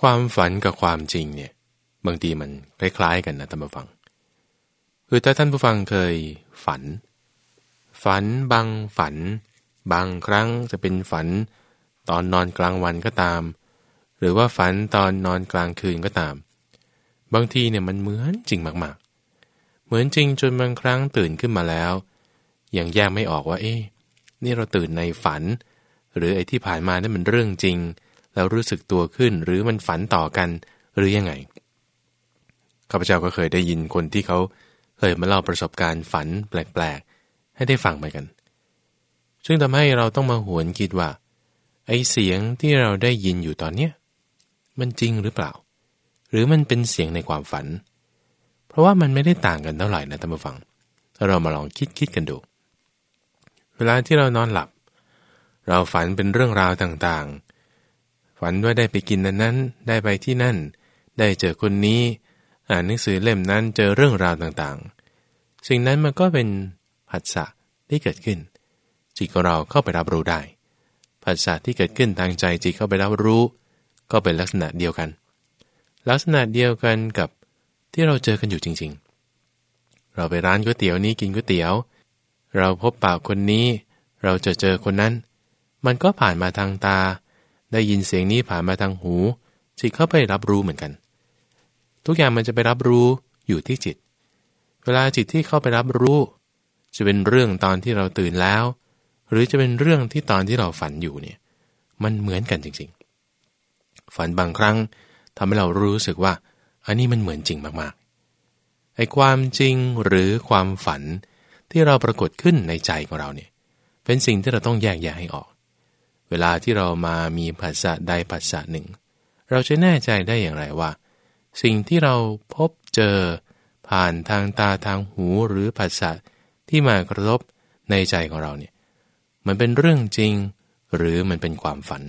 ความฝันกับความจริงเนี่ยบางทีมันคล้ายๆกันนะท่านผู้ฟัง คือถ้าท่านผู้ฟังเคยฝัน ฝันบางฝัน บางครั้งจะเป็นฝัน ตอนนอนกลางวันก็ตาม หรือว่าฝันตอนนอนกลางคืนก็ตาม บางทีเนี่ยมันเหมือนจริงมากๆ เหมือนจริงจนบางครั้งตื่นขึ้นมาแล้วยังแยกไม่ออกว่า เอ๊ะนี่เราตื่นในฝัน หรือไอ้ที่ผ่านมานั่นมันเรื่องจริง แล้วรู้สึกตัวขึ้นหรือมันฝันต่อกันหรือยังไงข้าพเจ้าก็เคยได้ยินคนที่เขาเคยมาเล่าประสบการณ์ฝันแปลกๆ ให้ได้ฟังไปกัน ซึ่งทำให้เราต้องมาหวนคิดว่า ไอ้เสียงที่เราได้ยินอยู่ตอนเนี้ยมันจริงหรือเปล่า หรือมันเป็นเสียงในความฝัน เพราะว่ามันไม่ได้ต่างกันเท่าไหร่นะท่านผู้ฟัง เรามาลองคิดคิดกันดู เวลาที่เรานอนหลับ เราฝันเป็นเรื่องราวต่างๆ ฝันว่าได้ไปกินนั้นนั้น ได้ไปที่นั่น ได้เจอคนนี้ อ่านหนังสือเล่มนั้นเจอเรื่องราวต่างๆ สิ่งนั้นมันก็เป็นผัสสะที่เกิดขึ้น จิตของเราเข้าไปรับรู้ได้ผัสสะที่เกิดขึ้นทางใจจิตเข้าไปรับรู้ ก็เป็นลักษณะเดียวกัน ลักษณะเดียวกันกับที่เราเจอกันอยู่จริง ๆ เราไปร้านก๋วยเตี๋ยวนี้กินก๋วยเตี๋ยว เราพบปากคนนี้ เราจะเจอคนนั้น มันก็ผ่านมาทางตา ได้ยินเสียงนี้ผ่านมาทางหูจิตเข้าไปรับรู้เหมือนกัน ทุกอย่างมันจะไปรับรู้อยู่ที่จิต เวลาจิตที่เข้าไปรับรู้ จะเป็นเรื่องตอนที่เราตื่นแล้ว หรือจะเป็นเรื่องที่ตอนที่เราฝันอยู่เนี่ยมันเหมือนกันจริงๆ ฝันบางครั้งทำให้เรารู้สึกว่า อันนี้มันเหมือนจริงมากๆไอ้ความจริงหรือความฝันที่เราปรากฏขึ้นในใจของเราเนี่ยเป็นสิ่งที่เราต้องแยกแยะให้ออก เวลาที่เรามามีภาษาใดภาษาหนึ่ง เราจะแน่ใจได้อย่างไรว่า สิ่งที่เราพบเจอ ผ่านทางตาทางหูหรือภาษาที่มากระทบในใจของเราเนี่ยมันเป็นเรื่องจริงหรือมันเป็นความฝัน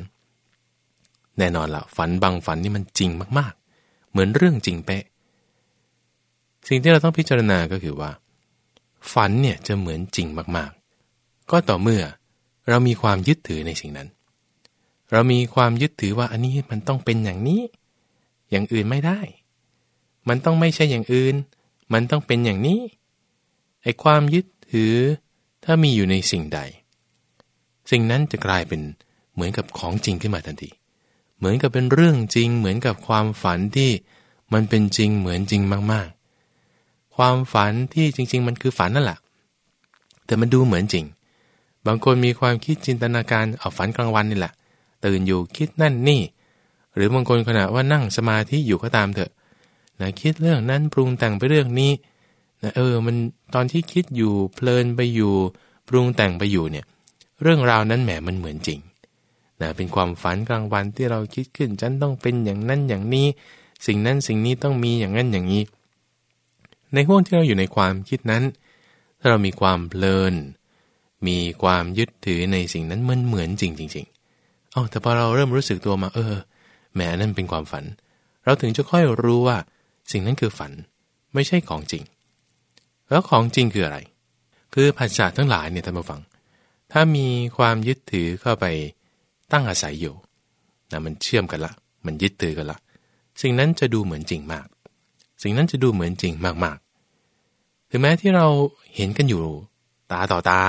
แน่นอนละฝันบางฝันนี่มันจริงมากๆ เหมือนเรื่องจริงเป๊ะ สิ่งที่เราต้องพิจารณาก็คือว่า ฝันเนี่ยจะเหมือนจริงมากๆ ก็ต่อเมื่อเรามีความยึดถือในสิ่งนั้น เรามีความยึดถือว่าอันนี้มันต้องเป็นอย่างนี้ อย่างอื่นไม่ได้ มันต้องไม่ใช่อย่างอื่น มันต้องเป็นอย่างนี้ ไอ้ความยึดถือ ถ้ามีอยู่ในสิ่งใด สิ่งนั้นจะกลายเป็นเหมือนกับของจริงขึ้นมาทันที เหมือนกับเป็นเรื่องจริง เหมือนกับความฝันที่มันเป็นจริงเหมือนจริงมาก ๆ ความฝันที่จริง ๆ มันคือฝันนั่นแหละ แต่มันดูเหมือนจริง บางคนมีความคิดจินตนาการเอาฝันกลางวันนี่แหละ ตื่นอยู่คิดนั่นนี่ หรือบางคนขณะว่านั่งสมาธิอยู่ก็ตามเถอะนะคิดเรื่องนั้นปรุงแต่งไปเรื่องนี้นะเออมันตอนที่คิดอยู่เพลินไปอยู่ ปรุงแต่งไปอยู่เนี่ย เรื่องราวนั้นแหมมันเหมือนจริงนะเป็นความฝันกลางวันที่เราคิดขึ้นฉันต้องเป็นอย่างนั้นอย่างนี้ สิ่งนั้นสิ่งนี้ต้องมีอย่างนั้นอย่างนี้ ในห่วงที่เราอยู่ในความคิดนั้น ถ้าเรามีความเพลิน มีความยึดถือในสิ่งนั้นมันเหมือนจริงจริง อ๋อแต่พอเราเริ่มรู้สึกตัวมา เออแหมนั่นเป็นความฝัน เราถึงจะค่อยรู้ว่า สิ่งนั้นคือฝัน ไม่ใช่ของจริง แล้วของจริงคืออะไร คือภาษาทั้งหลายเนี่ยท่านผู้ฟัง ถ้ามีความยึดถือเข้าไปตั้งอาศัยอยู่นะมันเชื่อมกันละ มันยึดถือกันละ สิ่งนั้นจะดูเหมือนจริงมาก สิ่งนั้นจะดูเหมือนจริงมากๆ ถึงแม้ที่เราเห็นกันอยู่ ตาต่อตา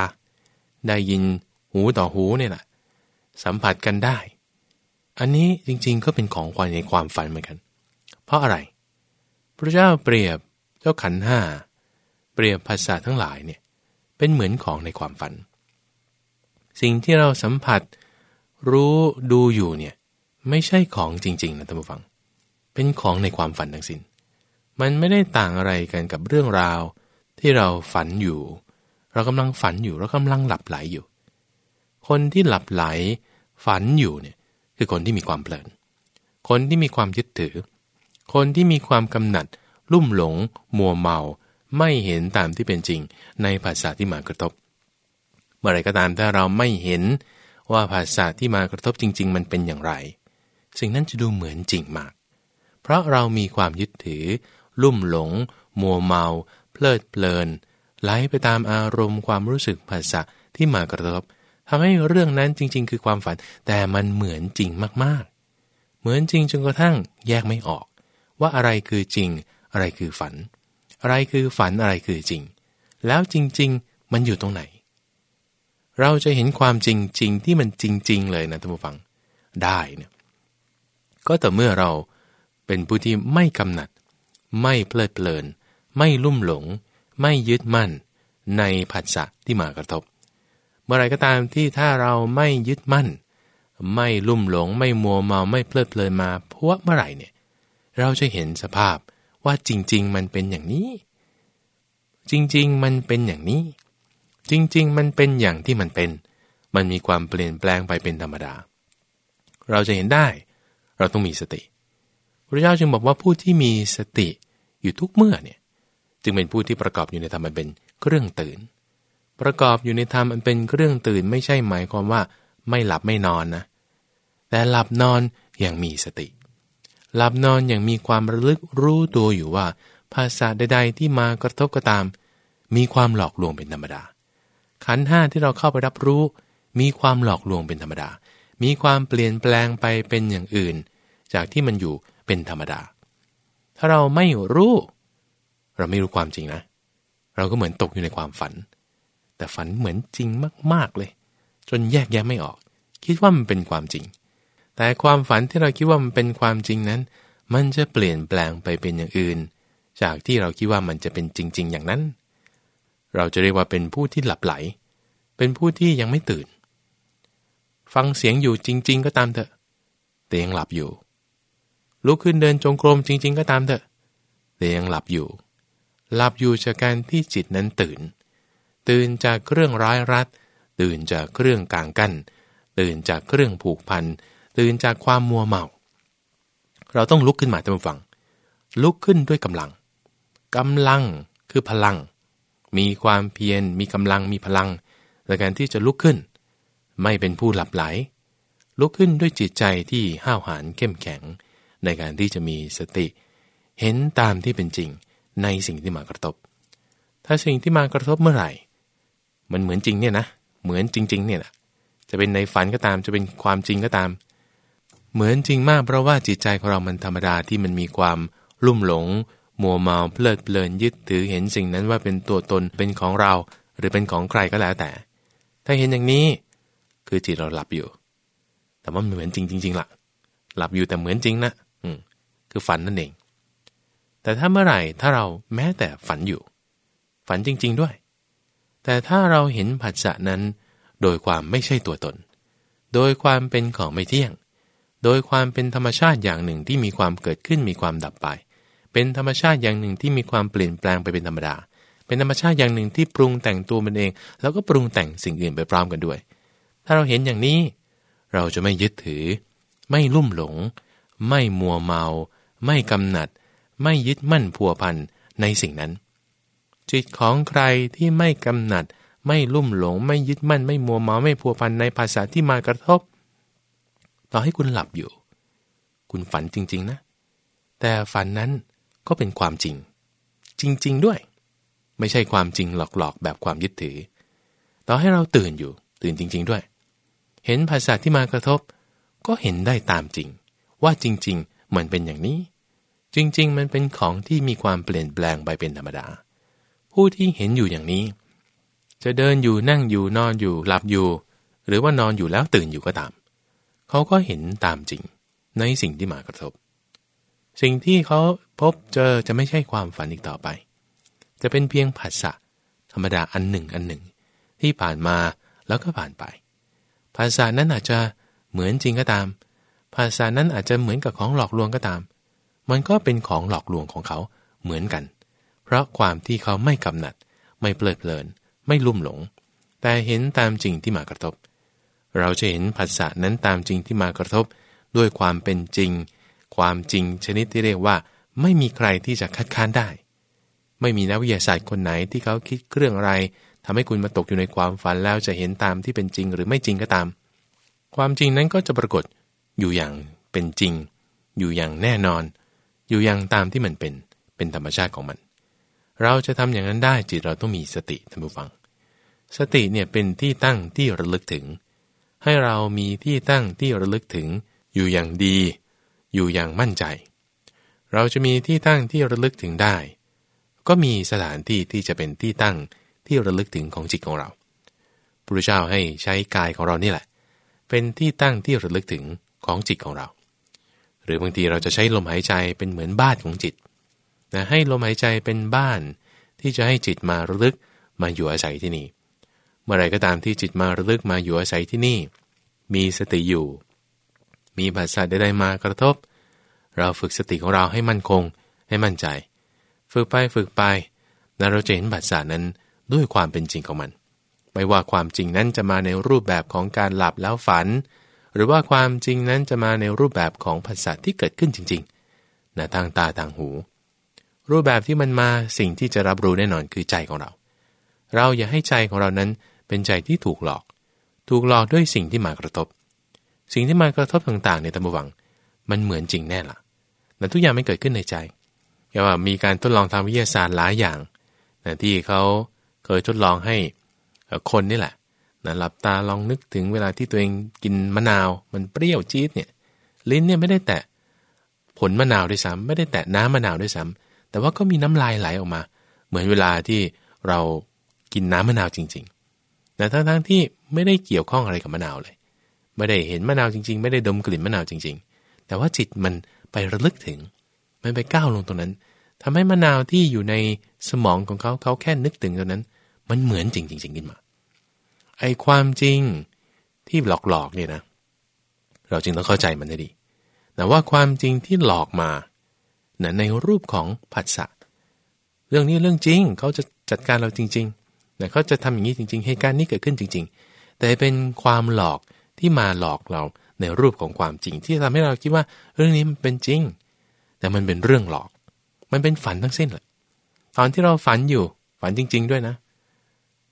ได้ยินหูต่อหูเนี่ยแหละ สัมผัสกันได้ อันนี้จริงๆก็เป็นของความในความฝันเหมือนกัน เพราะอะไร พระเจ้าเปรียบเจ้าขันห้าเปรียบภาษาทั้งหลายเนี่ยเป็นเหมือนของในความฝัน สิ่งที่เราสัมผัสรู้ดูอยู่เนี่ยไม่ใช่ของจริงๆนะท่านผู้ฟัง เป็นของในความฝันทั้งสิน้น มันไม่ได้ต่างอะไรกันกับเรื่องราวที่เราฝันอยู่ เรากำลังฝันอยู่ เรากำลังหลับไหลอยู่ คนที่หลับไหลฝันอยู่เนี่ยคือคนที่มีความเพลิน คนที่มีความยึดถือ คนที่มีความกำหนัด ลุ่มหลง มัวเมา ไม่เห็นตามที่เป็นจริง ในภาษาที่มากระทบ เมื่อไรก็ตามถ้าเราไม่เห็นว่าภาษาที่มากระทบจริง ๆ มันเป็นอย่างไร สิ่งนั้นจะดูเหมือนจริงมาก เพราะเรามีความยึดถือ ลุ่มหลง มัวเมา เพลิดเพลินไหลไปตามอารมณ์ความรู้สึกภาษาที่มากระทบ ทำให้เรื่องนั้นจริง ๆ คือความฝัน แต่มันเหมือนจริงมากๆ เหมือนจริงจนกระทั่งแยกไม่ออก ว่าอะไรคือจริง อะไรคือฝัน อะไรคือฝันอะไรคือจริง แล้วจริง ๆ มันอยู่ตรงไหน เราจะเห็นความจริงจริงที่มันจริง ๆ เลยนะท่านผู้ฟังได้เนี่ยก็แต่เมื่อเราเป็นผู้ที่ไม่กำหนัด ไม่เพลิดเพลิน ไม่ลุ่มหลง ไม่ยึดมั่น ในผัสสะที่มากระทบ มื่อไรก็ตามที่ถ้าเราไม่ยึดมั่น ไม่ลุ่มหลงไม่มัวเมาไม่เพลิดเพลินมาพราะเมื่อไหร่เนี่ยเราจะเห็นสภาพว่าจริง ๆ มันเป็นอย่างนี้ จริง ๆ มันเป็นอย่างนี้ จริง ๆ มันเป็นอย่างที่มันเป็น มันมีความเปลี่ยนแปลงไปเป็นธรรมดา เราจะเห็นได้ เราต้องมีสติพระเจ้าจึงบอกว่าผู้ที่มีสติอยู่ทุกเมื่อเนี่ยจึงเป็นผู้ที่ประกอบอยู่ในธรรมเป็นเครื่องตื่น ประกอบอยู่ในธรรมมันเป็นเครื่องตื่นไม่ใช่หมายความว่า ไม่หลับไม่นอนนะ แต่หลับนอนอย่างมีสติ หลับนอนอย่างมีความระลึกรู้ตัวอยู่ว่า ภาษาใดๆที่มากระทบก็ตาม มีความหลอกลวงเป็นธรรมดา ขันห้าที่เราเข้าไปรับรู้ มีความหลอกลวงเป็นธรรมดา มีความเปลี่ยนแปลงไปเป็นอย่างอื่น จากที่มันอยู่เป็นธรรมดา ถ้าเราไม่รู้ เราไม่รู้ความจริงนะ เราก็เหมือนตกอยู่ในความฝัน แต่ฝันเหมือนจริงมาก ๆเลย จนแยกแยะไม่ออก คิดว่ามันเป็นความจริง แต่ความฝันที่เราคิดว่ามันเป็นความจริงนั้น มันจะเปลี่ยนแปลงไปเป็นอย่างอื่น จากที่เราคิดว่ามันจะเป็นจริง ๆ อย่างนั้น เราจะเรียกว่าเป็นผู้ที่หลับไหล เป็นผู้ที่ยังไม่ตื่น ฟังเสียงอยู่จริง ๆ ก็ตามเถอะ แต่ยังหลับอยู่ ลุกขึ้นเดินจงกรมจริง ๆ ก็ตามเถอะแต่ยังหลับอยู่ หลับอยู่จากการที่จิตนั้นตื่น ตื่นจากเครื่องร้ายรัด ตื่นจากเครื่องกางกั้น ตื่นจากเครื่องผูกพัน ตื่นจากความมัวเมา เราต้องลุกขึ้นมาท่านผู้ฟัง ลุกขึ้นด้วยกำลังกำลังคือพลัง มีความเพียร มีกำลัง มีพลังในการที่จะลุกขึ้น ไม่เป็นผู้หลับไหล ลุกขึ้นด้วยจิตใจที่ห้าวหาญเข้มแข็ง ในการที่จะมีสติ เห็นตามที่เป็นจริงในสิ่งที่มากระทบ ถ้าสิ่งที่มากระทบเมื่อไหร่ มันเหมือนจริงเนี่ยนะเหมือนจริง ๆ เนี่ยนะจะเป็นในฝันก็ตาม จะเป็นความจริงก็ตาม เหมือนจริงมากเพราะว่าจิตใจของเรามันธรรมดาที่มันมีความลุ่มหลง มัวเมาเพลิดเพลินยึดถือเห็นสิ่งนั้นว่าเป็นตัวตนเป็นของเรา หรือเป็นของใครก็แล้วแต่ ถ้าเห็นอย่างนี้ คือจิตเราหลับอยู่ แต่ว่ามันเหมือนจริงจริงๆล่ะ หลับอยู่แต่เหมือนจริงนะอืมคือฝันนั่นเอง แต่ถ้าเมื่อไหร่ถ้าเราแม้แต่ฝันอยู่ ฝันจริง ๆ ด้วย แต่ถ้าเราเห็นผัสสะนั้น โดยความไม่ใช่ตัวตน โดยความเป็นของไม่เที่ยง โดยความเป็นธรรมชาติอย่างหนึ่งที่มีความเกิดขึ้นมีความดับไป เป็นธรรมชาติอย่างหนึ่งที่มีความเปลี่ยนแปลงไปเป็นธรรมดา เป็นธรรมชาติอย่างหนึ่งที่ปรุงแต่งตัวมันเอง แล้วก็ปรุงแต่งสิ่งอื่นไปพร้อมกันด้วย ถ้าเราเห็นอย่างนี้ เราจะไม่ยึดถือ ไม่ลุ่มหลง ไม่มัวเมา ไม่กำหนัด ไม่ยึดมั่นพัวพันในสิ่งนั้น จิตของใครที่ไม่กำหนัด ไม่ลุ่มหลง ไม่ยึดมั่น ไม่มัวเมาไม่พัวพันในภาษาที่มากระทบ ต่อให้คุณหลับอยู่ คุณฝันจริง ๆ นะ แต่ฝันนั้นก็เป็นความจริง จริง ๆ ด้วย ไม่ใช่ความจริงหลอกๆ แบบความยึดถือ ต่อให้เราตื่นอยู่ ตื่นจริง ๆ ด้วย เห็นภาษาที่มากระทบ ก็เห็นได้ตามจริง ว่าจริง ๆ มันเป็นอย่างนี้ จริง ๆ มันเป็นของที่มีความเปลี่ยนแปลงไปเป็นธรรมดา ผู้ที่เห็นอยู่อย่างนี้ จะเดินอยู่นั่งอยู่นอนอยู่หลับอยู่ หรือว่านอนอยู่แล้วตื่นอยู่ก็ตาม เขาก็เห็นตามจริงในสิ่งที่มากระทบ สิ่งที่เขาพบเจอจะไม่ใช่ความฝันอีกต่อไป จะเป็นเพียงผัสสะธรรมดาอันหนึ่งอันหนึ่ง ที่ผ่านมาแล้วก็ผ่านไปภาษานั้นอาจจะเหมือนจริงก็ตาม ภาษานั้นอาจจะเหมือนกับของหลอกลวงก็ตาม มันก็เป็นของหลอกลวงของเขาเหมือนกัน ราะความที่เขาไม่กำหนัด ไม่เพลิดเพลิน ไม่ลุ่มหลง แต่เห็นตามจริงที่มากระทบ เราจะเห็นภาษานั้นตามจริงที่มากระทบ ด้วยความเป็นจริง ความจริงชนิดที่เรียกว่า ไม่มีใครที่จะคัดค้านได้ ไม่มีนักวิทยาศาสตร์คนไหนที่เขาคิดเครื่องอะไรทำให้คุณมาตกอยู่ในความฝันแล้วจะเห็นตามที่เป็นจริงหรือไม่จริงก็ตาม ความจริงนั้นก็จะปรากฏอยู่อย่างเป็นจริง อยู่อย่างแน่นอน อยู่อย่างตามที่มันเป็น เป็นธรรมชาติของมัน เราจะทำอย่างนั้นได้จิตเราต้องมีสติท่านผู้ฟัง สติเนี่ยเป็นที่ตั้งที่ระลึกถึง ให้เรามีที่ตั้งที่ระลึกถึง อยู่อย่างดี อยู่อย่างมั่นใจ เราจะมีที่ตั้งที่ระลึกถึงได้ ก็มีสถานที่ที่จะเป็นที่ตั้งที่ระลึกถึงของจิตของเราพระเจ้าให้ใช้กายของเรานี่แหละ เป็นที่ตั้งที่ระลึกถึงของจิตของเรา หรือบางทีเราจะใช้ลมหายใจเป็นเหมือนบ้านของจิต นะให้ลมหายใจเป็นบ้าน ที่จะให้จิตมาระลึกมาอยู่อาศัยที่นี่ เมื่อไรก็ตามที่จิตมาระลึกมาอยู่อาศัยที่นี่ มีสติอยู่ มีบัตรสัตว์ใดๆมากระทบ เราฝึกสติของเราให้มั่นคงให้มั่นใจ ฝึกไปฝึกไปนะเราจะเห็นบัตรสัตว์นั้นด้วยความเป็นจริงของมัน ไม่ว่าความจริงนั้นจะมาในรูปแบบของการหลับแล้วฝัน หรือว่าความจริงนั้นจะมาในรูปแบบของผัสสะที่เกิดขึ้นจริงๆนะทางตาทางหู รูปแบบที่มันมาสิ่งที่จะรับรู้แน่นอนคือใจของเรา เราอย่าให้ใจของเรานั้นเป็นใจที่ถูกหลอก ถูกหลอกด้วยสิ่งที่มากระทบ สิ่งที่มากระทบต่างๆในตำบวัง มันเหมือนจริงแน่ละแต่ทุกอย่างไม่เกิดขึ้นในใจอย่าว่ามีการทดลองทางวิทยาศาสตร์หลายอย่างนะที่เขาเคยทดลองให้คนนี่แหละนะหลับตาลองนึกถึงเวลาที่ตัวเองกินมะนาว มันเปรี้ยวจี๊ดเนี่ยลิ้นเนี่ยไม่ได้แตะผลมะนาวด้วยซ้ำไม่ได้แตะน้ำมะนาวด้วยซ้ำ แต่ว่าก็มีน้ำลายไหลออกมา เหมือนเวลาที่เรากินน้ำมะนาวจริงๆแต่ทั้งๆที่ไม่ได้เกี่ยวข้องอะไรกับมะนาวเลย ไม่ได้เห็นมะนาวจริง ๆ ไม่ได้ดมกลิ่นมะนาวจริง ๆ แต่ว่าจิตมันไประลึกถึง มันไปก้าวลงตรงนั้นทำให้มะนาวที่อยู่ในสมองของเขาเขาแค่นึกถึงตรงนั้น มันเหมือนจริงจริงขึ้นมา ไอ้ความจริงที่หลอกหลอกเนี่ยนะ เราจึงต้องเข้าใจมันให้ดี แต่ว่าความจริงที่หลอกมา นะในรูปของผัสสะเรื่องนี้เรื่องจริง เขาจะจัดการเราจริงๆนะเขาจะทำอย่างนี้จริง ๆ เหตุการณ์นี้เกิดขึ้นจริง ๆ แต่เป็นความหลอกที่มาหลอกเราในรูปของความจริง ที่ทำให้เราคิดว่าเรื่องนี้มันเป็นจริง แต่มันเป็นเรื่องหลอก มันเป็นฝันทั้งสิ้นแหละตอนที่เราฝันอยู่ฝันจริง ๆ ด้วยนะ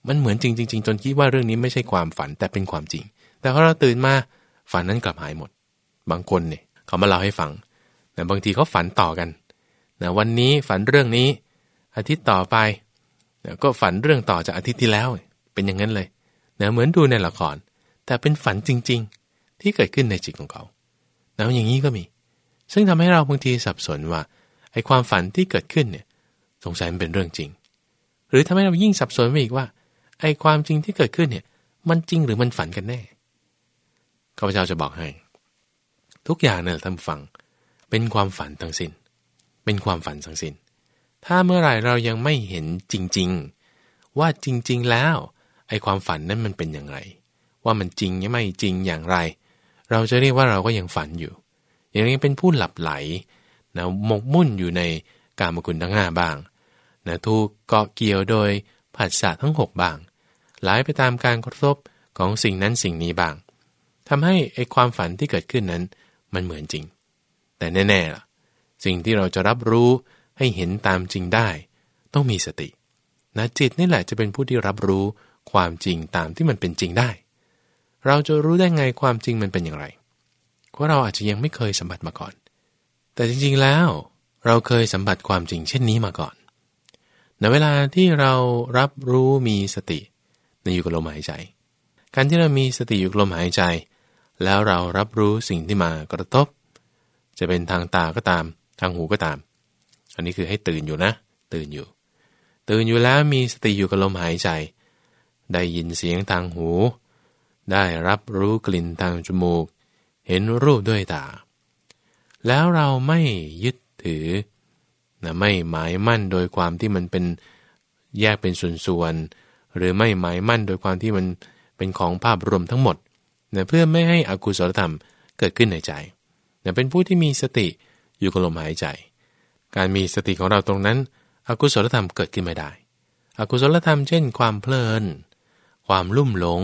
มันเหมือนจริงจริงจนคิดว่าเรื่องนี้ไม่ใช่ความฝันแต่เป็นความจริง แต่พอเราตื่นมาฝันนั้นกลับหายหมด บางคนเนี่ยเขามาเล่าให้ฟังแต่บางทีเขาฝันต่อกัน นะวันนี้ฝันเรื่องนี้ อาทิตย์ต่อไปนะก็ฝันเรื่องต่อจากอาทิตย์ที่แล้ว เป็นอย่างนั้นเลยนะเหมือนดูในละคร แต่เป็นฝันจริง ๆ ที่เกิดขึ้นในจิตของเขาแล้วอย่างนี้ก็มี ซึ่งทำให้เราบางทีสับสนว่าไอ้ความฝันที่เกิดขึ้นเนี่ยสงสัยมันเป็นเรื่องจริง หรือทำให้เรายิ่งสับสนไปอีกว่าไอ้ความจริงที่เกิดขึ้นเนี่ย มันจริงหรือมันฝันกันแน่ข้าพเจ้าจะบอกให้ ทุกอย่างเนี่ยท่านฟัง เป็นความฝันทั้งสิน้น เป็นความฝันทั้งสิน้น ถ้าเมื่อไหร่เรายังไม่เห็นจริง ๆ ว่าจริง ๆ แล้วไอ้ความฝันนั้นมันเป็นอย่างไร ว่ามันจริงยังไม่จริงอย่างไร เราจะเรียกว่าเราก็ยังฝันอยู่ อย่างนี้เป็นผู้หลับไหลนะหมกมุ่นอยู่ในการมกุลทั้งห้าบ้างนะถูกเกาะเกี่ยวโดยผัสสะทั้ง 6 บ้างไหลไปตามการกระทบของสิ่งนั้นสิ่งนี้บ้างทำให้ไอ้ความฝันที่เกิดขึ้นนั้นมันเหมือนจริง แต่แน่ๆล่ะ สิ่งที่เราจะรับรู้ให้เห็นตามจริงได้ ต้องมีสตินะจิตนี่แหละจะเป็นผู้ที่รับรู้ความจริงตามที่มันเป็นจริงได้ เราจะรู้ได้ไงความจริงมันเป็นอย่างไร เพราะเราอาจจะยังไม่เคยสัมผัสมาก่อน แต่จริงๆแล้ว เราเคยสัมผัสความจริงเช่นนี้มาก่อนในเวลาที่เรารับรู้มีสติในอยู่กับลมหายใจ การที่เรามีสติอยู่กับลมหายใจ แล้วเรารับรู้สิ่งที่มากระทบ จะเป็นทางตาก็ตาม ทางหูก็ตาม อันนี้คือให้ตื่นอยู่นะ ตื่นอยู่ ตื่นอยู่แล้วมีสติอยู่กับลมหายใจ ได้ยินเสียงทางหู ได้รับรู้กลิ่นทางจมูก เห็นรูปด้วยตา แล้วเราไม่ยึดถือนะไม่หมายมั่นโดยความที่มันเป็นแยกเป็นส่วนๆ หรือไม่หมายมั่นโดยความที่มันเป็นของภาพรวมทั้งหมดนะเพื่อไม่ให้อกุศลธรรมเกิดขึ้นในใจนะเป็นผู้ที่มีสติ อยู่กับลมหายใจ การมีสติของเราตรงนั้น อกุศลธรรมเกิดขึ้นไม่ได้ อกุศลธรรมเช่น ความเพลิน ความลุ่มหลง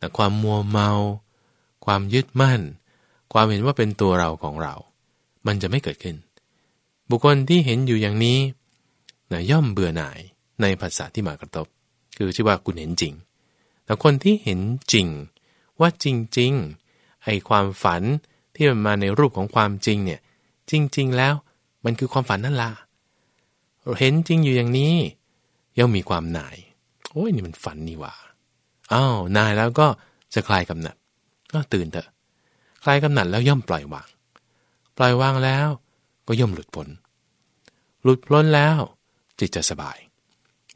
นะความมัวเมา ความยึดมั่น ความเห็นว่าเป็นตัวเราของเรา มันจะไม่เกิดขึ้น บุคคลที่เห็นอยู่อย่างนี้นะย่อมเบื่อหน่ายในภาษาที่มากระทบ คือชื่อว่าคุณเห็นจริง แต่คนที่เห็นจริง ว่าจริงๆไอความฝันที่มันมาในรูปของความจริงเนี่ย จริง ๆ แล้ว มันคือความฝันนั่นละเห็นจริงอยู่อย่างนี้ย่อมมีความหน่าย โอ้ยนี่มันฝันนี่หว่าอ้าวนายแล้วก็จะคลายกำหนัด ก็ตื่นเถอะคลายกำหนัดแล้วย่อมปล่อยวาง ปล่อยวางแล้วก็ย่อมหลุดพ้นหลุดพ้นแล้ว จิตจะสบาย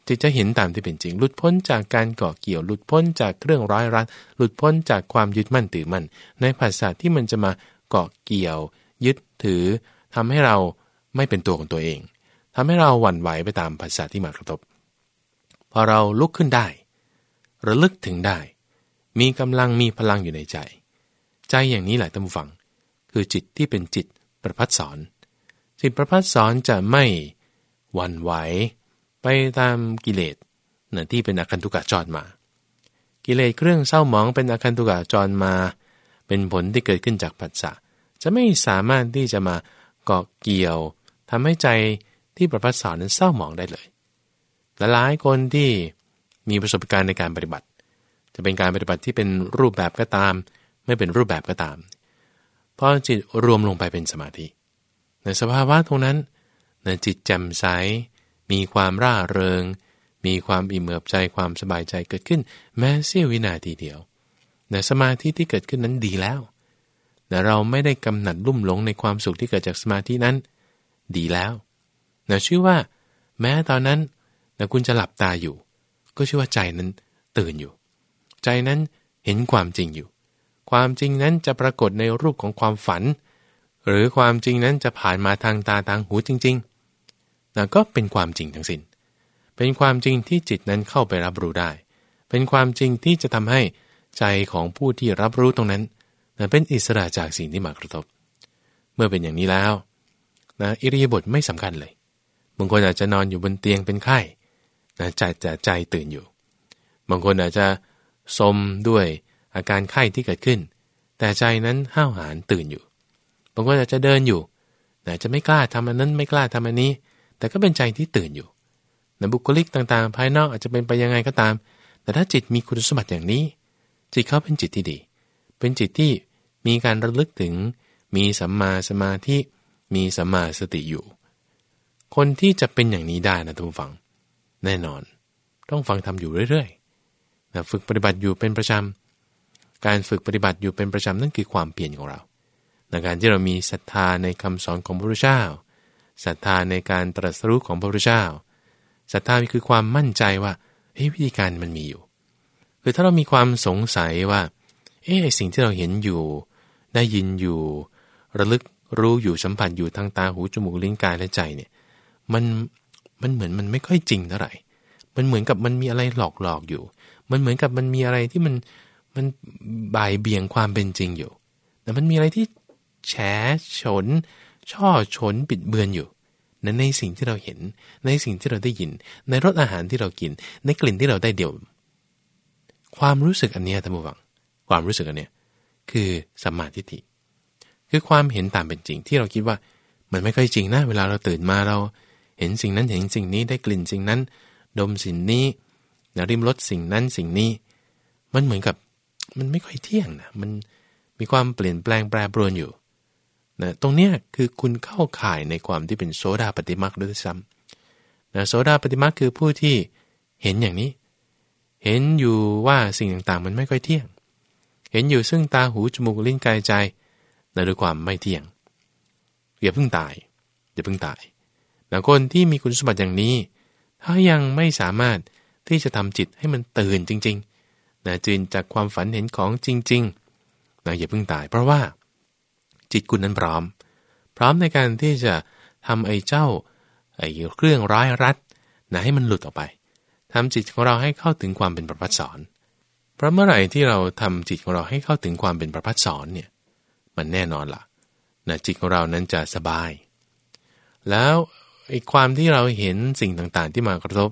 จิตจะเห็นตามที่เป็นจริง หลุดพ้นจากการเกาะเกี่ยว หลุดพ้นจากเครื่องร้อยรัดหลุดพ้นจากความยึดมั่นถือมั่นในภาษาที่มันจะมาเกาะเกี่ยว ยึดถือทำให้เราไม่เป็นตัวของตัวเองทำให้เราหวั่นไหวไปตามภาษาที่มากระทบ พอเราลุกขึ้นได้ ระลึกถึงได้ มีกำลังมีพลังอยู่ในใจ ใจอย่างนี้แหละท่านผู้ฟัง คือจิตที่เป็นจิตประพัดสอน จิตประพัดสอนจะไม่หวั่นไหวไปตามกิเลสนะที่เป็นอาคันตุกะจรมา กิเลสเครื่องเศร้าหมองเป็นอาคันตุกะจรมา เป็นผลที่เกิดขึ้นจากปัสสะ จะไม่สามารถที่จะมาเกาะเกี่ยวทำให้ใจที่ประพัดสอนนั้นเศร้าหมองได้เลยหลายคนที่มีประสบการณ์ในการปฏิบัติ จะเป็นการปฏิบัติที่เป็นรูปแบบก็ตาม ไม่เป็นรูปแบบก็ตามพอจิตรวมลงไปเป็นสมาธิ ในสภาวะตรงนั้นในจิตแจ่มใส มีความร่าเริง มีความอิ่มเอิบใจความสบายใจเกิดขึ้น แม้เสี้ยววินาทีเดียวในสมาธิที่เกิดขึ้นนั้นดีแล้ว แต่เราไม่ได้กำหนัดลุ่มหลงในความสุขที่เกิดจากสมาธินั้น ดีแล้วนะชื่อว่า แม้ตอนนั้นนะคุณจะหลับตาอยู่ ก็ชื่อว่าใจนั้นตื่นอยู่ ใจนั้นเห็นความจริงอยู่ ความจริงนั้นจะปรากฏในรูปของความฝัน หรือความจริงนั้นจะผ่านมาทางตาทางหูจริงๆนะก็เป็นความจริงทั้งสิน้น เป็นความจริงที่จิตนั้นเข้าไปรับรู้ได้ เป็นความจริงที่จะทำให้ใจของผู้ที่รับรู้ตรงนั้น เป็นอิสระจากสิ่งที่มากระทบ เมื่อเป็นอย่างนี้แล้วนะอิริยาบถไม่สำคัญเลยบางคนอาจจะนอนอยู่บนเตียงเป็นไข้นะใจแต่ใจตื่นอยู่ บางคนอาจจะสมด้วยอาการไข้ที่เกิดขึ้น แต่ใจนั้นห้าวหาญตื่นอยู่ บางคนอาจจะเดินอยู่นะจะไม่กล้าทำอันนั้นไม่กล้าทำอันนี้ แต่ก็เป็นใจที่ตื่นอยู่นะบุคลิกต่างๆ ภายนอกอาจจะเป็นไปยังไงก็ตาม แต่ถ้าจิตมีคุณสมบัติอย่างนี้ จิตเขาเป็นจิตที่ดี เป็นจิตที่มีการระลึกถึง มีสัมมาสมาธิ มีสัมมาสติอยู่ คนที่จะเป็นอย่างนี้ได้นะทุกฝัง แน่นอน ต้องฟังทำอยู่เรื่อยๆนะฝึกปฏิบัติอยู่เป็นประจำ การฝึกปฏิบัติอยู่เป็นประจำนั่นคือความเปลี่ยนของเราในการที่เรามีศรัทธาในคำสอนของพระพุทธเจ้าศรัทธาในการตรัสรู้ของพระพุทธเจ้าศรัทธาคือความมั่นใจว่าเฮ้ยวิธีการมันมีอยู่ คือถ้าเรามีความสงสัยว่า เอ๊สิ่งที่เราเห็นอยู่ ได้ยินอยู่ ระลึกรู้อยู่สัมผัสอยู่ทางตาหูจมูกลิ้นกายและใจเนี่ย มันมันเหมือนมันไม่ค่อยจริงเท่าไหร่ มันเหมือนกับมันมีอะไรหลอกหลอกอยู่ มันเหมือนกับมันมีอะไรที่มันมันบ่ายเบี่ยงความเป็นจริงอยู่ แต่มันมีอะไรที่แฉฉน ช่อฉนปิดเบือนอยู่ในในสิ่งที่เราเห็น ในสิ่งที่เราได้ยิน ในรสอาหารที่เรากิน ในกลิ่นที่เราได้เดี่ยว ความรู้สึกอันนี้ท่านผู้ฟัง ความรู้สึกอันเนี้ยคือสัมมาทิฏฐิ คือความเห็นตามเป็นจริงที่เราคิดว่ามันไม่ค่อยจริงนะเวลาเราตื่นมาเรา เห็นสิ่งนั้นเห็นสิ่งนี้ได้กลิ่นสิ่งนั้น ดมสิ่งนี้นะริมรสสิ่งนั้นสิ่งนี้ มันเหมือนกับมันไม่ค่อยเที่ยงนะมันมีความเปลี่ยนแปลงแปรปรวนอยู่นะตรงเนี้ยคือคุณเข้าข่ายในความที่เป็นโสดาปฏิมาคด้วยซ้ำนะโสดาปฏิมาคคือผู้ที่เห็นอย่างนี้ เห็นอยู่ว่าสิ่งต่างๆ มันไม่ค่อยเที่ยง เห็นอยู่ซึ่งตาหูจมูกลิ้นกายใจในด้วยความไม่เที่ยงอย่าเพิ่งตายอย่าเพิ่งตายนะคนที่มีคุณสมบัติอย่างนี้ ถ้ายังไม่สามารถที่จะทำจิตให้มันตื่นจริงๆนะจืนจากความฝันเห็นของจริงๆนะอย่าเพิ่งตาย เพราะว่า จิตคุณนั้นพร้อม พร้อมในการที่จะทำไอ้เจ้าไอ้เครื่องร้ายรัดนะให้มันหลุดออกไปทำจิตของเราให้เข้าถึงความเป็นประพัดสอน ราะเมื่อไหร่ที่เราทำจิตของเราให้เข้าถึงความเป็นประพัดสอนเนี่ยมันแน่นอนละ่ะนะจิตของเรานั้นจะสบาย แล้วไอ้ความที่เราเห็นสิ่งต่างๆ ที่มากระทบ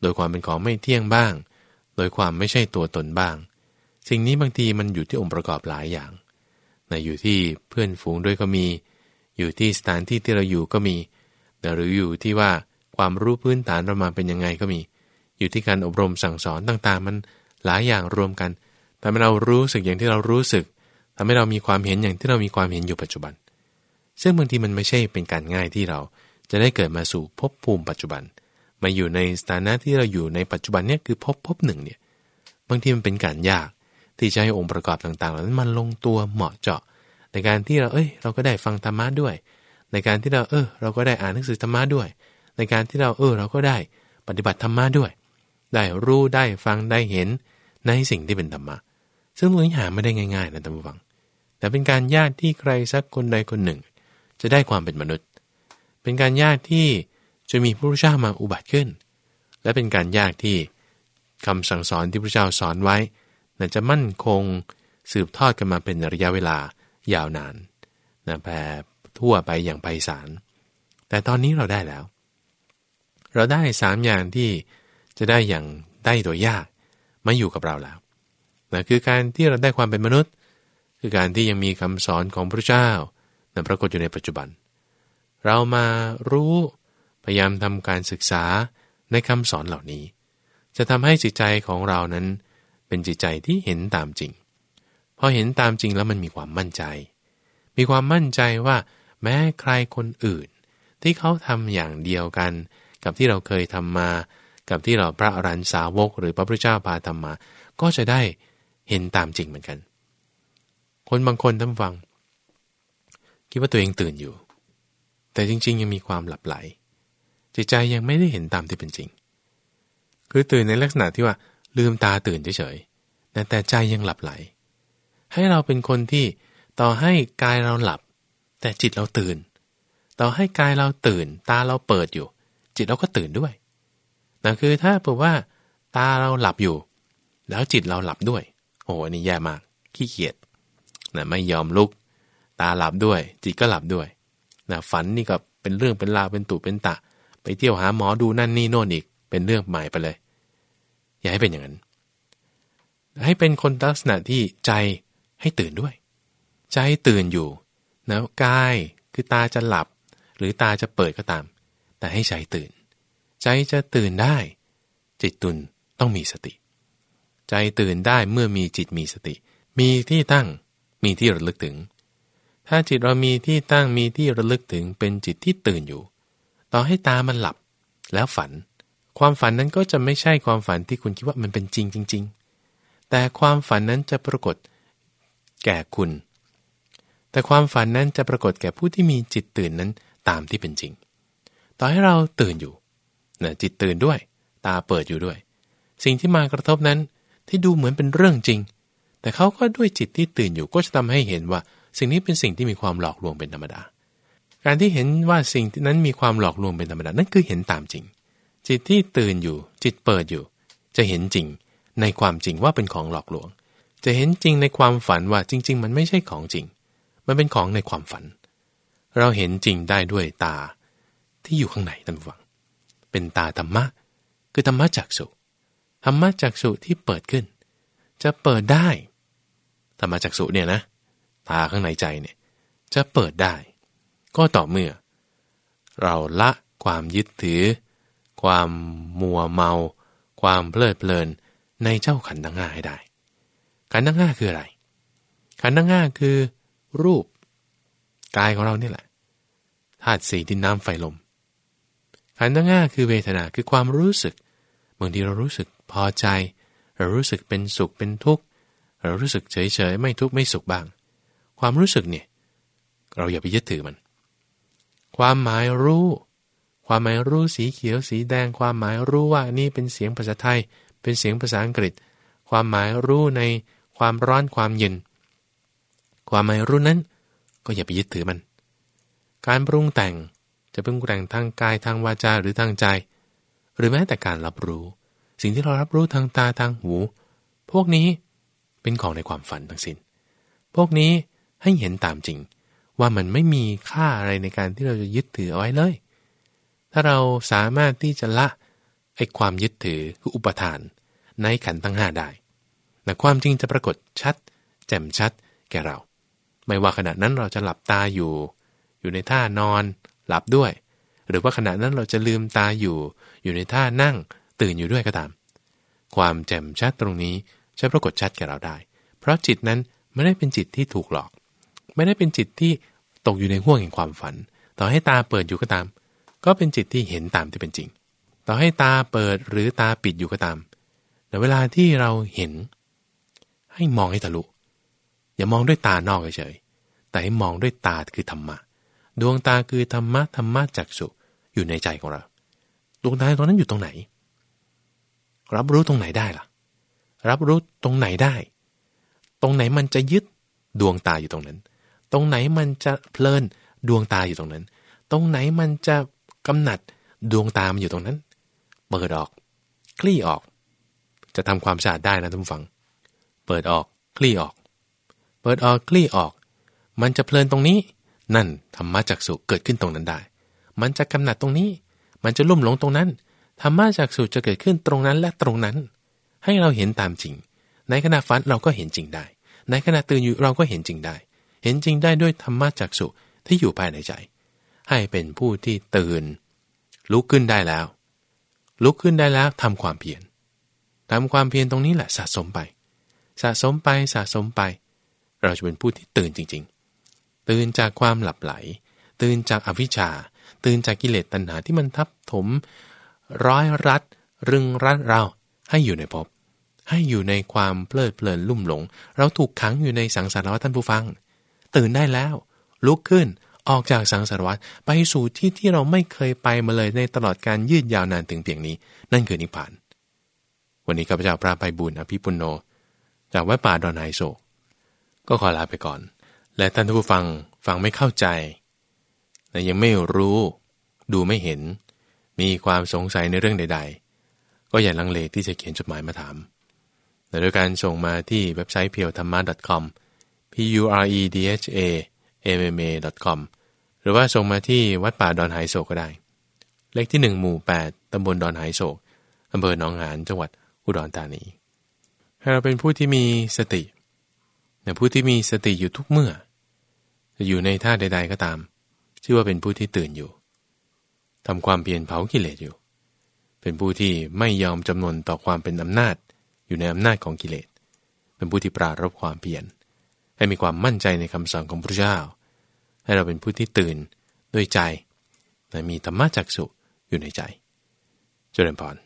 โดยความเป็นของไม่เที่ยงบ้าง โดยความไม่ใช่ตัวตนบ้าง สิ่งนี้บางทีมันอยู่ที่องค์ประกอบหลายอย่างนะอยู่ที่เพื่อนฝูงด้วยก็มี อยู่ที่สถานที่ที่เราอยู่ก็มีนะหรืออยู่ที่ว่าความรู้พื้นฐานเรามาเป็นยังไงก็มี อยู่ที่การอบรมสั่งสอนต่างๆ มัน หลายอย่างรวมกันทำให้เรารู้สึกอย่างที่เรารู้สึกทำให้เรามีความเห็นอย่างที่เรามีความเห็นอยู่ปัจจุบัน ซึ่งบางทีมันไม่ใช่เป็นการง่ายที่เราจะได้เกิดมาสู่ภพภูมิปัจจุบัน มาอยู่ในสถานะที่เราอยู่ในปัจจุบันเนี่ยคือภพภพหนึ่งเนี่ย บางทีมันเป็นการยากที่จะให้องค์ประกอบต่างๆเหล่านั้นมันลงตัวเหมาะเจาะ ในการที่เราเอ้ย เราก็ได้ฟังธรรมะด้วย ในการที่เราเออ เราก็ได้อ่านหนังสือธรรมะด้วย ในการที่เราเออ เราก็ได้ปฏิบัติธรรมะด้วย ได้รู้ได้ฟังได้เห็น ในสิ่งที่เป็นธรรมะ ซึ่งตรงนี้หาไม่ได้ง่ายๆนะท่านผู้ฟัง แต่เป็นการยากที่ใครสักคนใดคนหนึ่ง จะได้ความเป็นมนุษย์ เป็นการยากที่จะมีพระพุทธเจ้ามาอุบัติขึ้น และเป็นการยากที่คำสั่งสอนที่พระเจ้าสอนไว้น่จะมั่นคงสืบทอดกันมาเป็นระยะเวลายาวนานนะแผ่ทั่วไปอย่างไพศาล แต่ตอนนี้เราได้แล้ว เราได้สามอย่างที่จะได้อย่างได้ตัวยาก มาอยู่กับเราแล้วนะคือการที่เราได้ความเป็นมนุษย์ คือการที่ยังมีคำสอนของพระเจ้านะปรากฏอยู่ในปัจจุบัน เรามารู้พยายามทำการศึกษาในคำสอนเหล่านี้ จะทำให้จิตใจของเรานั้น เป็นจิตใจที่เห็นตามจริงพอเห็นตามจริงแล้วมันมีความมั่นใจ มีความมั่นใจว่า แม้ใครคนอื่น ที่เขาทำอย่างเดียวกัน กับที่เราเคยทำมา กับที่เราพระอรันสาวก หรือพระพุทธเจ้าพาทำมา ก็จะได้เห็นตามจริงเหมือนกัน คนบางคนท่านฟัง คิดว่าตัวเองตื่นอยู่ แต่จริง ๆ ยังมีความหลับไหล จิตใจยังไม่ได้เห็นตามที่เป็นจริง คือตื่นในลักษณะที่ว่าลืมตาตื่นเฉยๆแต่ใจยังหลับไหล ให้เราเป็นคนที่ต่อให้กายเราหลับ แต่จิตเราตื่น ต่อให้กายเราตื่น ตาเราเปิดอยู่ จิตเราก็ตื่นด้วย นั่นคือถ้าบอกว่าตาเราหลับอยู่ แล้วจิตเราหลับด้วย โอ้อันนี้แย่มาก ขี้เกียจนะไม่ยอมลุก ตาหลับด้วย จิตก็หลับด้วยนะฝันนี่ก็เป็นเรื่องเป็นราวเป็นตุเป็นตะ ไปเที่ยวหาหมอดูนั่นนี่โน่นอีก เป็นเรื่องใหม่ไปเลย อย่าให้เป็นอย่างนั้น ให้เป็นคนลักษณะที่ใจให้ตื่นด้วย ใจตื่นอยู่นะกายคือตาจะหลับ หรือตาจะเปิดก็ตาม แต่ให้ใจตื่น ใจจะตื่นได้ จิตตุนต้องมีสติ ใจตื่นได้เมื่อมีจิตมีสติ มีที่ตั้งมีที่ระลึกถึง ถ้าจิตเรามีที่ตั้งมีที่ระลึกถึงเป็นจิตที่ตื่นอยู่ ต่อให้ตามันหลับ แล้วฝัน ความฝันนั้นก็จะไม่ใช่ความฝันที่คุณคิดว่ามันเป็นจริงจริง ๆ แต่ความฝันนั้นจะปรากฏแก่คุณ แต่ความฝันนั้นจะปรากฏแก่ผู้ที่มีจิตตื่นนั้นตามที่เป็นจริง ต่อให้เราตื่นอยู่ นะจิตตื่นด้วย ตาเปิดอยู่ด้วย สิ่งที่มากระทบนั้นที่ดูเหมือนเป็นเรื่องจริง แต่เขาก็ด้วยจิตที่ตื่นอยู่ก็จะทำให้เห็นว่า สิ่งนี้เป็นสิ่งที่มีความหลอกลวงเป็นธรรมดา การที่เห็นว่าสิ่งนั้นมีความหลอกลวงเป็นธรรมดานั่นคือเห็นตามจริง จิตที่ตื่นอยู่ จิตเปิดอยู่ จะเห็นจริง ในความจริงว่าเป็นของหลอกลวง จะเห็นจริงในความฝันว่าจริง ๆ มันไม่ใช่ของจริง มันเป็นของในความฝัน เราเห็นจริงได้ด้วยตาที่อยู่ข้างในท่านฟัง เป็นตาธรรมะ คือธรรมะจักสุธรรมะจักสุที่เปิดขึ้น จะเปิดได้ ธรรมะจักสุเนี่ยนะ ตาข้างในใจเนี่ยจะเปิดได้ ก็ต่อเมื่อ เราละความยึดถือ ความมัวเมา ความเพลิดเพลินในเจ้าขันธ์ทั้งห้าให้ได้ ขันธ์ทั้งห้าคืออะไร ขันธ์ทั้งห้าคือ รูปกายของเรานี่แหละธาตุสี่ดินน้ำไฟลม ขันธ์ทั้งห้าคือเวทนาคือความรู้สึกบางทีเรารู้สึกพอใจ เรารู้สึกเป็นสุขเป็นทุกข์เรารู้สึกเฉยเฉยไม่ทุกข์ไม่สุขบ้าง ความรู้สึกเนี่ยเราอย่าไปยึดถือมัน ความหมายรู้ ความหมายรู้สีเขียวสีแดง ความหมายรู้ว่านี่เป็นเสียงภาษาไทย เป็นเสียงภาษาอังกฤษ ความหมายรู้ในความร้อนความเย็น ความหมายรู้นั้น ก็อย่าไปยึดถือมัน การปรุงแต่ง จะเป็นแต่งทางกายทางวาจาหรือทางใจ หรือแม้แต่การรับรู้ สิ่งที่เรารับรู้ทางตาทางหู พวกนี้เป็นของในความฝันทั้งสิน้น พวกนี้ให้เห็นตามจริง ว่ามันไม่มีค่าอะไรในการที่เราจะยึดถือเอาไว้เลย ถ้าเราสามารถที่จะละไอ้ความยึดถือคืออุปทาน ในขันทั้งห้าได้แต่ความจริงจะปรากฏชัด แจ่มชัดแก่เรา ไม่ว่าขณะนั้นเราจะหลับตาอยู่ อยู่ในท่านอน หลับด้วย หรือว่าขณะนั้นเราจะลืมตาอยู่ อยู่ในท่านั่งตื่นอยู่ด้วยก็ตาม ความแจ่มชัดตรงนี้จะปรากฏชัดแก่เราได้ เพราะจิตนั้นไม่ได้เป็นจิตที่ถูกหลอก ไม่ได้เป็นจิตที่ตกอยู่ในห่วงแห่งความฝัน ต่อให้ตาเปิดอยู่ก็ตาม ก็เป็นจิตที่เห็นตามที่เป็นจริง ต่อให้ตาเปิดหรือตาปิดอยู่ก็ตาม แต่เวลาที่เราเห็น ให้มองให้ทะลุ อย่ามองด้วยตานอกเฉย แต่ให้มองด้วยตาคือธรรมะ ดวงตาคือธรรมะธรรมะจักสุอยู่ในใจของเรา ดวงตาตรงนั้นอยู่ตรงไหน รับรู้ตรงไหนได้ล่ะ รับรู้ตรงไหนได้ ตรงไหนมันจะยึดดวงตาอยู่ตรงนั้น ตรงไหนมันจะเพลินดวงตาอยู่ตรงนั้น ตรงไหนมันจะกำหนัดดวงตามันอยู่ตรงนั้น เปิดออก คลี่ออก จะทำความสะอาดได้นะท่านผู้ฟัง เปิดออก คลี่ออก เปิดออก คลี่ออก มันจะเพลินตรงนี้ นั่นธรรมะจักสุเกิดขึ้นตรงนั้นได้ มันจะกำหนัดตรงนี้ มันจะลุ่มหลงตรงนั้นธรรมะจักสุจะเกิดขึ้นตรงนั้นและตรงนั้น ให้เราเห็นตามจริง ในขณะฝันเราก็เห็นจริงได้ ในขณะตื่นอยู่เราก็เห็นจริงได้ เห็นจริงได้ด้วยธรรมะจักสุที่อยู่ภายในใจ ให้เป็นผู้ที่ตื่น ลุกขึ้นได้แล้ว ลุกขึ้นได้แล้วทำความเพียรทำความเพียรตรงนี้แหละสะสมไป สะสมไปสะสมไป เราจะเป็นผู้ที่ตื่นจริง ตื่นจากความหลับไหล ตื่นจากอวิชชา ตื่นจากกิเลสตัณหาที่มันทับถม ร้อยรัด รึงรัดเราให้อยู่ในภพให้อยู่ในความเพลิดเพลินลุ่มหลง เราถูกขังอยู่ในสังสารวัฏท่านผู้ฟัง ตื่นได้แล้ว ลุกขึ้นออกจากสังสารวัฏไปสู่ที่ที่เราไม่เคยไปมาเลยในตลอดการยืดยาวนานถึงเพียงนี้ นั่นคือนิพพาน วันนี้ข้าพเจ้าพระไปบุญอภิปุโน จากวัดป่าดอนไฮโศกก็ขอลาไปก่อน และท่านผู้ฟังฟังไม่เข้าใจและยังไม่รู้ ดูไม่เห็น มีความสงสัยในเรื่องใด ๆ ก็อย่าลังเลที่จะเขียนจดหมายมาถามแต่โดยการส่งมาที่เว็บไซต์เพียวธรรมะ .com p u r e d h a m m a com หรือว่าส่งมาที่วัดป่าดอนหายโศกก็ได้ เลขที่ 1 หมู่ 8 ตำบลดอนหายโศกอำเภอหนองหานจังหวัดอุดรธานี ให้เราเป็นผู้ที่มีสติ แต่ผู้ที่มีสติอยู่ทุกเมื่อ จะอยู่ในท่าใด ๆก็ตาม ชื่อว่าเป็นผู้ที่ตื่นอยู่ทำความเพียรเผากิเลสอยู่ เป็นผู้ที่ไม่ยอมจำนวนต่อความเป็นอำนาจ อยู่ในอำนาจของกิเลส เป็นผู้ที่ปรารบความเพียร ให้มีความมั่นใจในคำสอนของพระเจ้า ให้เราเป็นผู้ที่ตื่นด้วยใจและมีธรรมะจักสุอยู่ในใจ เจริญพร